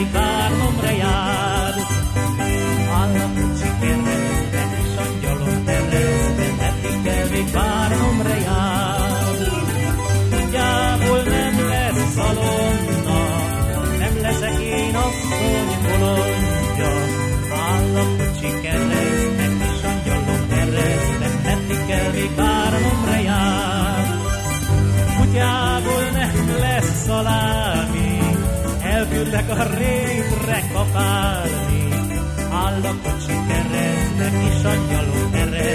még várnom rejár. Állapot sikerrezve, és angyalom terezve, meddig kell még várnom rejár. Tudjából nem lesz szalonna, nem leszek én asszony bolondja. Állapot sikerrezve, és angyalom terezve, meddig kell még várnom rejár. Kutyából nem lesz szalámi, elküldlek a rétre kapálni. Áll a kocsi keresztbe, és angyalok eresztbe,